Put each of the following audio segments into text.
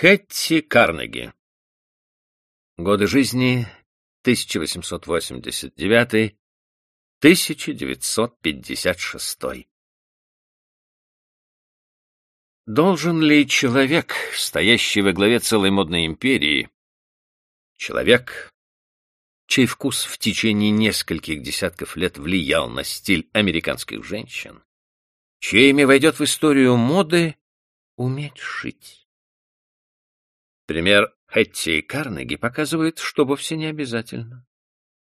Хэтти Карнеги. Годы жизни 1889-1956. Должен ли человек, стоящий во главе целой модной империи, человек, чей вкус в течение нескольких десятков лет влиял на стиль американских женщин, чье имя войдет в историю моды, уметь шить? Пример Хэтти Карнеги показывает, что вовсе не обязательно.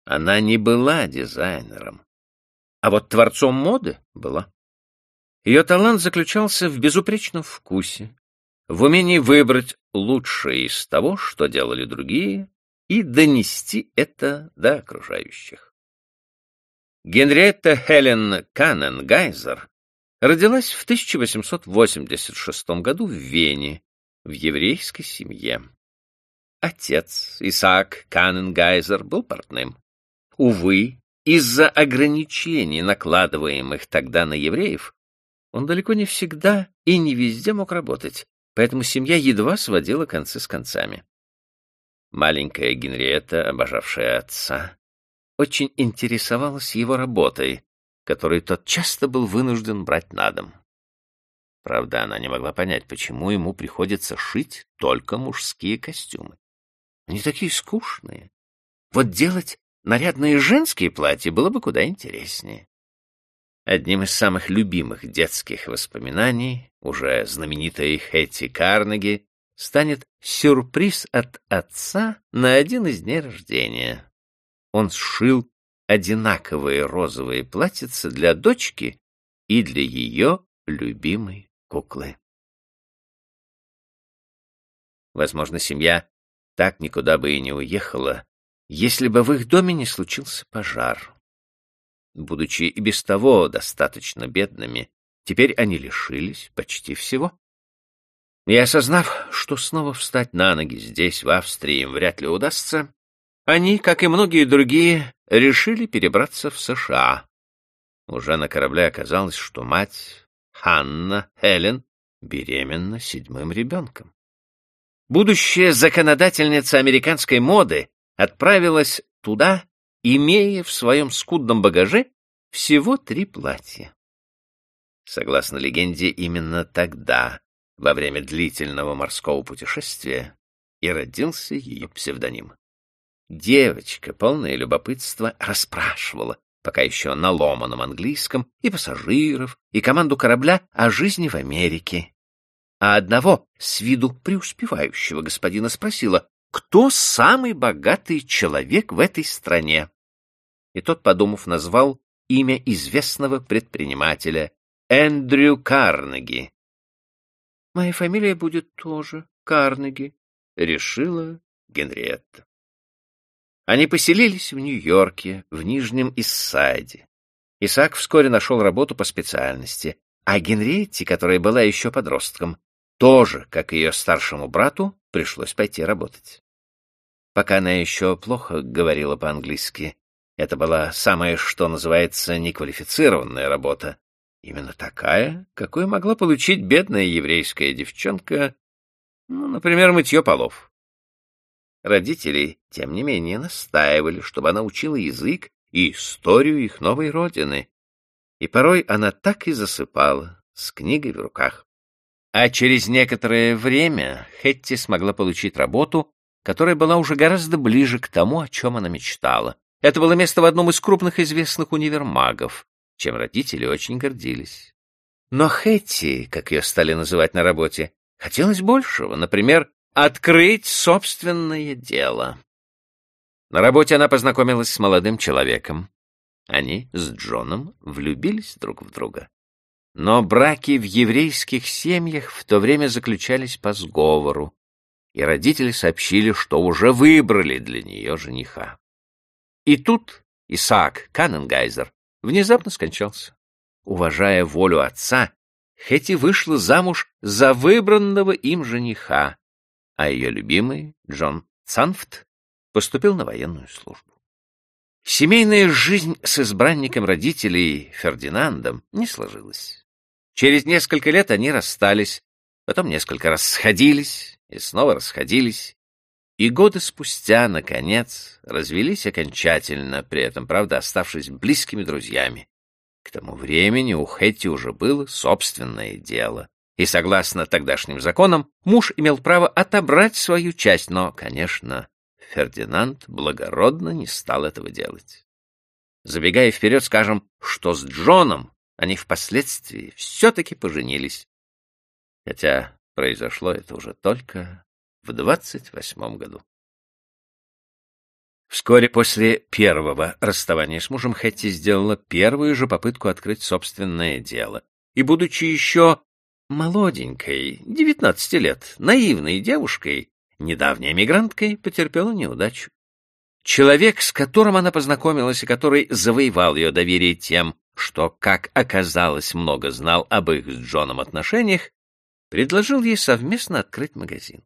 Она не была дизайнером, а вот творцом моды была. Ее талант заключался в безупречном вкусе, в умении выбрать лучшее из того, что делали другие, и донести это до окружающих. Генриетта Хелен Каненгайзер родилась в 1886 году в Вене в еврейской семье. Отец, Исаак Каненгайзер, был портным. Увы, из-за ограничений, накладываемых тогда на евреев, он далеко не всегда и не везде мог работать, поэтому семья едва сводила концы с концами. Маленькая Генриетта, обожавшая отца, очень интересовалась его работой, которую тот часто был вынужден брать на дом. Правда, она не могла понять, почему ему приходится шить только мужские костюмы. Они такие скучные. Вот делать нарядные женские платья было бы куда интереснее. Одним из самых любимых детских воспоминаний, уже знаменитой Хэтти Карнеги, станет сюрприз от отца на один из дней рождения. Он сшил одинаковые розовые платьица для дочки и для ее любимой куклы. Возможно, семья так никуда бы и не уехала, если бы в их доме не случился пожар. Будучи и без того достаточно бедными, теперь они лишились почти всего. И осознав, что снова встать на ноги здесь, в Австрии, им вряд ли удастся, они, как и многие другие, решили перебраться в США. Уже на корабле оказалось, что мать Ханна Хелен беременна седьмым ребенком. Будущая законодательница американской моды отправилась туда, имея в своем скудном багаже всего три платья. Согласно легенде, именно тогда, во время длительного морского путешествия, и родился ее псевдоним. Девочка, полное любопытства, расспрашивала, пока еще на ломаном английском, и пассажиров, и команду корабля о жизни в Америке. А одного, с виду преуспевающего господина, спросила, кто самый богатый человек в этой стране. И тот, подумав, назвал имя известного предпринимателя Эндрю Карнеги. «Моя фамилия будет тоже Карнеги», — решила Генриетта. Они поселились в Нью-Йорке, в Нижнем Иссайде. Исаак вскоре нашел работу по специальности, а Генриетте, которая была еще подростком, тоже, как и ее старшему брату, пришлось пойти работать. Пока она еще плохо говорила по-английски, это была самая, что называется, неквалифицированная работа. Именно такая, какую могла получить бедная еврейская девчонка, ну, например, мытье полов. Родители, тем не менее, настаивали, чтобы она учила язык и историю их новой родины. И порой она так и засыпала, с книгой в руках. А через некоторое время Хетти смогла получить работу, которая была уже гораздо ближе к тому, о чем она мечтала. Это было место в одном из крупных известных универмагов, чем родители очень гордились. Но Хетти, как ее стали называть на работе, хотелось большего, например, открыть собственное дело. На работе она познакомилась с молодым человеком. Они с Джоном влюбились друг в друга. Но браки в еврейских семьях в то время заключались по сговору, и родители сообщили, что уже выбрали для нее жениха. И тут Исаак Каненгайзер внезапно скончался. Уважая волю отца, Хэти вышла замуж за выбранного им жениха, а ее любимый, Джон Цанфт, поступил на военную службу. Семейная жизнь с избранником родителей Фердинандом не сложилась. Через несколько лет они расстались, потом несколько раз сходились, и снова расходились, и годы спустя, наконец, развелись окончательно, при этом, правда, оставшись близкими друзьями. К тому времени у Хэтти уже было собственное дело, и, согласно тогдашним законам, муж имел право отобрать свою часть, но, конечно, Фердинанд благородно не стал этого делать. Забегая вперед, скажем, что с Джоном они впоследствии все-таки поженились. Хотя произошло это уже только в двадцать восьмом году. Вскоре после первого расставания с мужем Хэтти сделала первую же попытку открыть собственное дело. И, будучи еще молоденькой, девятнадцати лет, наивной девушкой, недавней эмигранткой, потерпела неудачу. Человек, с которым она познакомилась и который завоевал ее доверие тем, что, как оказалось, много знал об их с Джоном отношениях, предложил ей совместно открыть магазин.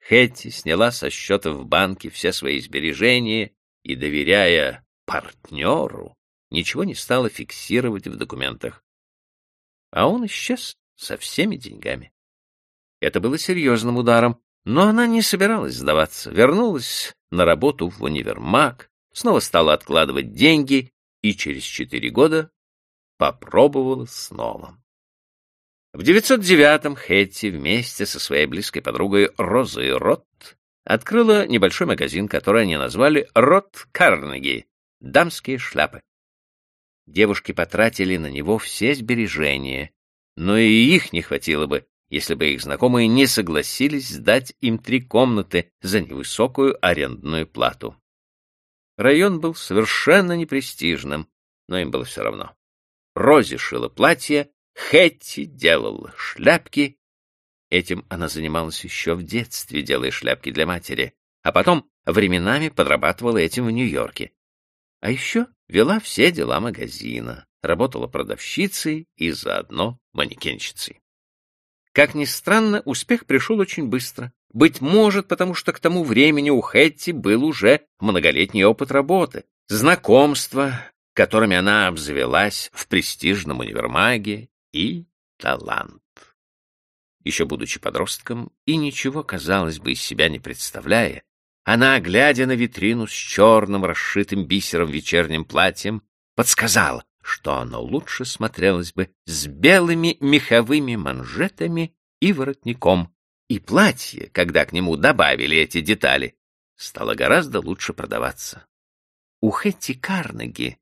Хэтти сняла со счета в банке все свои сбережения и, доверяя партнеру, ничего не стала фиксировать в документах. А он исчез со всеми деньгами. Это было серьезным ударом, но она не собиралась сдаваться, вернулась на работу в универмаг, снова стала откладывать деньги и через четыре года попробовала снова. В 909-м Хэтти вместе со своей близкой подругой Розой Рот открыла небольшой магазин, который они назвали «Рот Карнеги» — дамские шляпы. Девушки потратили на него все сбережения, но и их не хватило бы, если бы их знакомые не согласились сдать им три комнаты за невысокую арендную плату. Район был совершенно непрестижным, но им было все равно. Рози шила платье, Хэтти делала шляпки. Этим она занималась еще в детстве, делая шляпки для матери, а потом временами подрабатывала этим в Нью-Йорке. А еще вела все дела магазина, работала продавщицей и заодно манекенщицей. Как ни странно, успех пришел очень быстро. Быть может, потому что к тому времени у Хэтти был уже многолетний опыт работы, знакомства, которыми она обзавелась в престижном универмаге, и талант. Еще будучи подростком и ничего, казалось бы, из себя не представляя, она, глядя на витрину с черным расшитым бисером вечерним платьем, подсказала, что оно лучше смотрелось бы с белыми меховыми манжетами и воротником, и платье, когда к нему добавили эти детали, стало гораздо лучше продаваться. У Хэтти Карнеги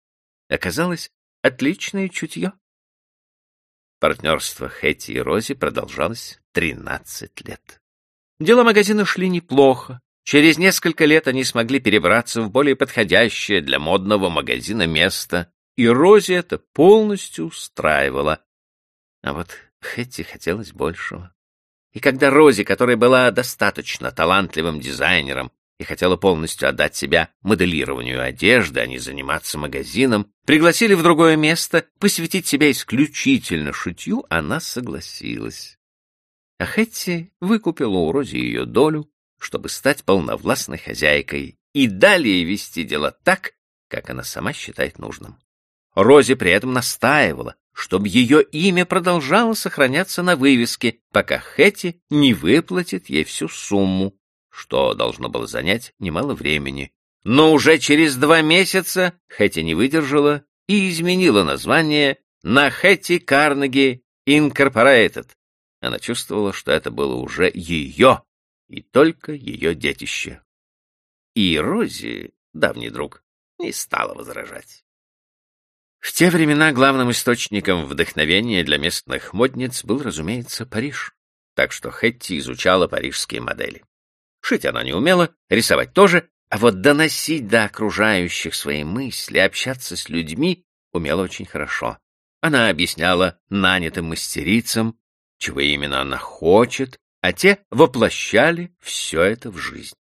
оказалось отличное чутье. Партнерство Хэтти и Рози продолжалось 13 лет. Дела магазина шли неплохо. Через несколько лет они смогли перебраться в более подходящее для модного магазина место, и Рози это полностью устраивало. А вот Хэтти хотелось большего. И когда Рози, которая была достаточно талантливым дизайнером, и хотела полностью отдать себя моделированию одежды, а не заниматься магазином, пригласили в другое место, посвятить себя исключительно шутью, она согласилась. А Хэтти выкупила у Рози ее долю, чтобы стать полновластной хозяйкой и далее вести дела так, как она сама считает нужным. Рози при этом настаивала, чтобы ее имя продолжало сохраняться на вывеске, пока Хэти не выплатит ей всю сумму, что должно было занять немало времени. Но уже через два месяца Хэти не выдержала и изменила название на Хэти Карнеги Инкорпорейтед. Она чувствовала, что это было уже ее и только ее детище. И Рози, давний друг, не стала возражать. В те времена главным источником вдохновения для местных модниц был, разумеется, Париж, так что Хэтти изучала парижские модели. Шить она не умела, рисовать тоже, а вот доносить до окружающих свои мысли, общаться с людьми умела очень хорошо. Она объясняла нанятым мастерицам, чего именно она хочет, а те воплощали все это в жизнь.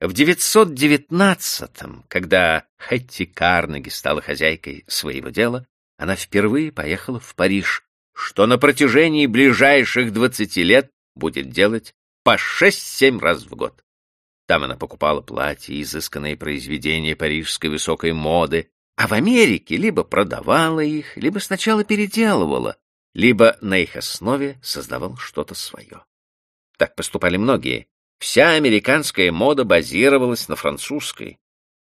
В 919-м, когда Хэтти Карнеги стала хозяйкой своего дела, она впервые поехала в Париж, что на протяжении ближайших двадцати лет будет делать по шесть-семь раз в год. Там она покупала платья, изысканные произведения парижской высокой моды, а в Америке либо продавала их, либо сначала переделывала, либо на их основе создавал что-то свое. Так поступали многие. Вся американская мода базировалась на французской.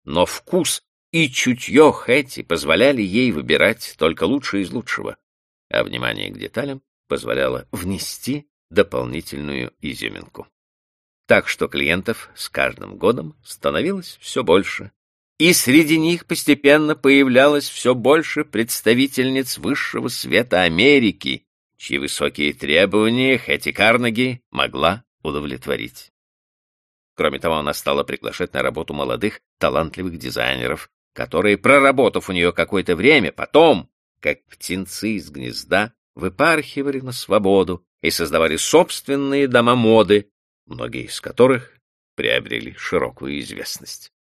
Но вкус и чутье Хэти позволяли ей выбирать только лучшее из лучшего, а внимание к деталям позволяло внести дополнительную изюминку. Так что клиентов с каждым годом становилось все больше, и среди них постепенно появлялось все больше представительниц высшего света Америки, чьи высокие требования Хэти Карнеги могла удовлетворить. Кроме того, она стала приглашать на работу молодых, талантливых дизайнеров, которые, проработав у нее какое-то время, потом, как птенцы из гнезда, выпархивали на свободу и создавали собственные дома моды, многие из которых приобрели широкую известность.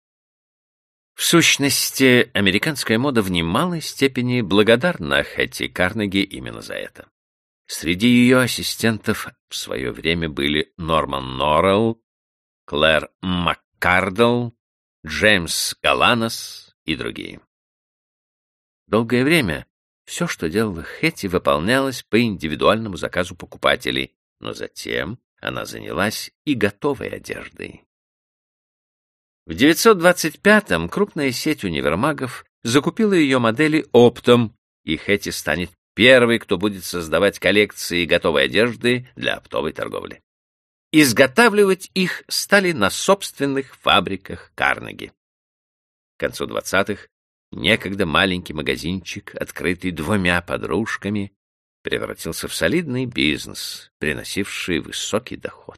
В сущности, американская мода в немалой степени благодарна Хэти Карнеги именно за это. Среди ее ассистентов в свое время были Норман Норрелл, Клэр Маккардл, Джеймс Галанос и другие. Долгое время все, что делала Хэти, выполнялось по индивидуальному заказу покупателей, но затем она занялась и готовой одеждой. В 925-м крупная сеть универмагов закупила ее модели оптом, и Хэти станет первой, кто будет создавать коллекции готовой одежды для оптовой торговли. Изготавливать их стали на собственных фабриках Карнеги. К концу 20-х некогда маленький магазинчик, открытый двумя подружками, превратился в солидный бизнес, приносивший высокий доход.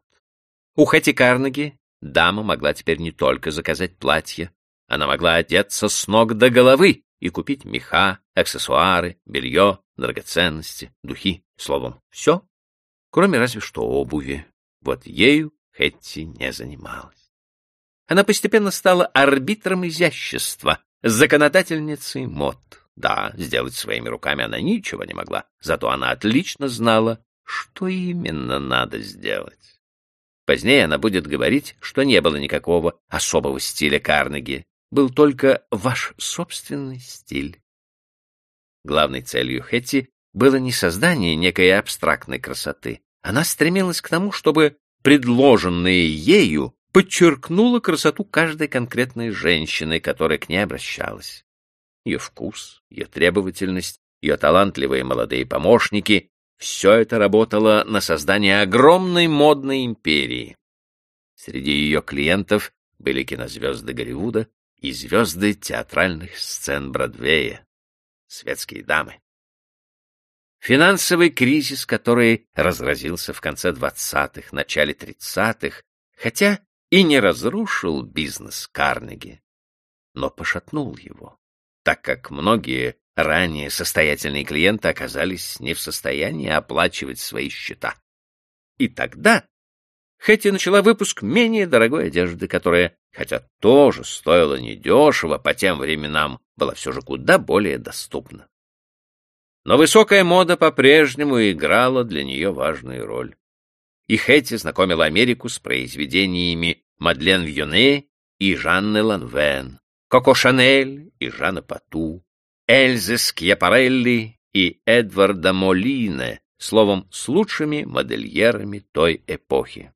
У Хэти Карнеги дама могла теперь не только заказать платье, она могла одеться с ног до головы и купить меха, аксессуары, белье, драгоценности, духи, словом, все, кроме разве что обуви. Вот ею Хэтти не занималась. Она постепенно стала арбитром изящества, законодательницей мод. Да, сделать своими руками она ничего не могла, зато она отлично знала, что именно надо сделать. Позднее она будет говорить, что не было никакого особого стиля Карнеги, был только ваш собственный стиль. Главной целью Хэтти было не создание некой абстрактной красоты. Она стремилась к тому, чтобы предложенное ею подчеркнуло красоту каждой конкретной женщины, которая к ней обращалась ее вкус, ее требовательность, ее талантливые молодые помощники — все это работало на создание огромной модной империи. Среди ее клиентов были кинозвезды Голливуда и звезды театральных сцен Бродвея, светские дамы. Финансовый кризис, который разразился в конце 20-х, начале 30-х, хотя и не разрушил бизнес Карнеги, но пошатнул его так как многие ранее состоятельные клиенты оказались не в состоянии оплачивать свои счета. И тогда Хэти начала выпуск менее дорогой одежды, которая, хотя тоже стоила недешево, по тем временам была все же куда более доступна. Но высокая мода по-прежнему играла для нее важную роль. И Хэти знакомила Америку с произведениями Мадлен Вьоне и Жанны Ланвен, Коко Шанель и Жанна Пату, Эльзы Скьяпарелли и Эдварда Молине, словом, с лучшими модельерами той эпохи.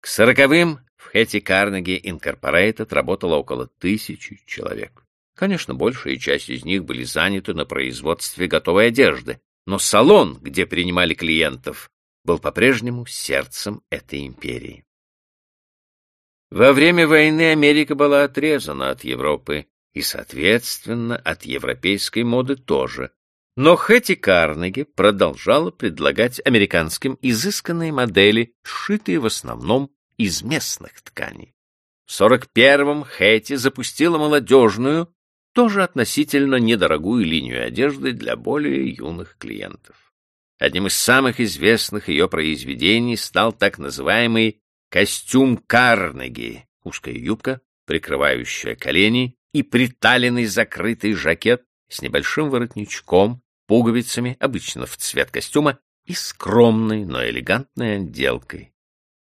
К сороковым в Хэти Карнеги Инкорпорейтед работало около тысячи человек. Конечно, большая часть из них были заняты на производстве готовой одежды, но салон, где принимали клиентов, был по-прежнему сердцем этой империи. Во время войны Америка была отрезана от Европы и, соответственно, от европейской моды тоже. Но Хэти Карнеги продолжала предлагать американским изысканные модели, сшитые в основном из местных тканей. В 41-м Хэти запустила молодежную, тоже относительно недорогую линию одежды для более юных клиентов. Одним из самых известных ее произведений стал так называемый Костюм Карнеги, узкая юбка, прикрывающая колени, и приталенный закрытый жакет с небольшим воротничком, пуговицами, обычно в цвет костюма, и скромной, но элегантной отделкой.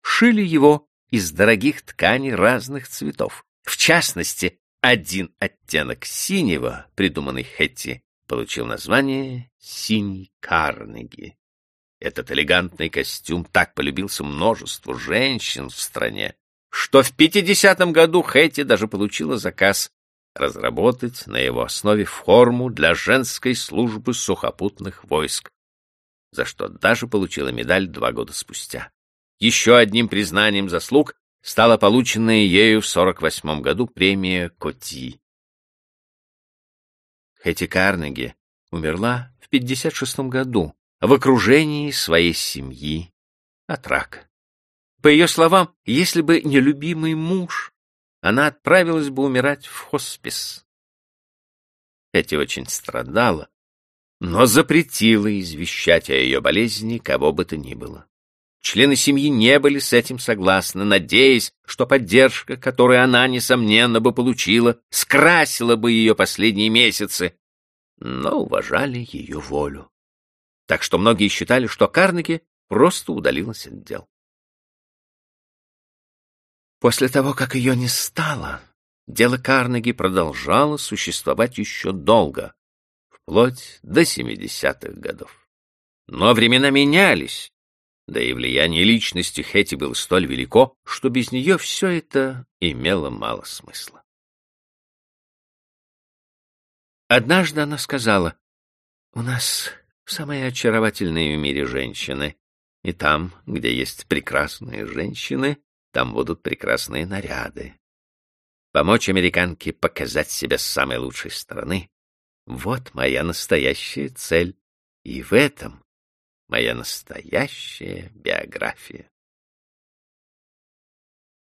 Шили его из дорогих тканей разных цветов. В частности, один оттенок синего, придуманный Хетти, получил название «Синий Карнеги». Этот элегантный костюм так полюбился множеству женщин в стране, что в 50-м году Хэти даже получила заказ разработать на его основе форму для женской службы сухопутных войск, за что даже получила медаль два года спустя. Еще одним признанием заслуг стала полученная ею в 48 году премия Коти. Хэти Карнеги умерла в 56 году в окружении своей семьи от рака. По ее словам, если бы не любимый муж, она отправилась бы умирать в хоспис. Хэти очень страдала, но запретила извещать о ее болезни кого бы то ни было. Члены семьи не были с этим согласны, надеясь, что поддержка, которую она, несомненно, бы получила, скрасила бы ее последние месяцы, но уважали ее волю. Так что многие считали, что Карнеги просто удалилась от дел. После того, как ее не стало, дело Карнеги продолжало существовать еще долго, вплоть до 70-х годов. Но времена менялись, да и влияние личности Хэти было столь велико, что без нее все это имело мало смысла. Однажды она сказала, «У нас самые очаровательные в мире женщины, и там, где есть прекрасные женщины, там будут прекрасные наряды. Помочь американке показать себя с самой лучшей стороны — вот моя настоящая цель, и в этом моя настоящая биография.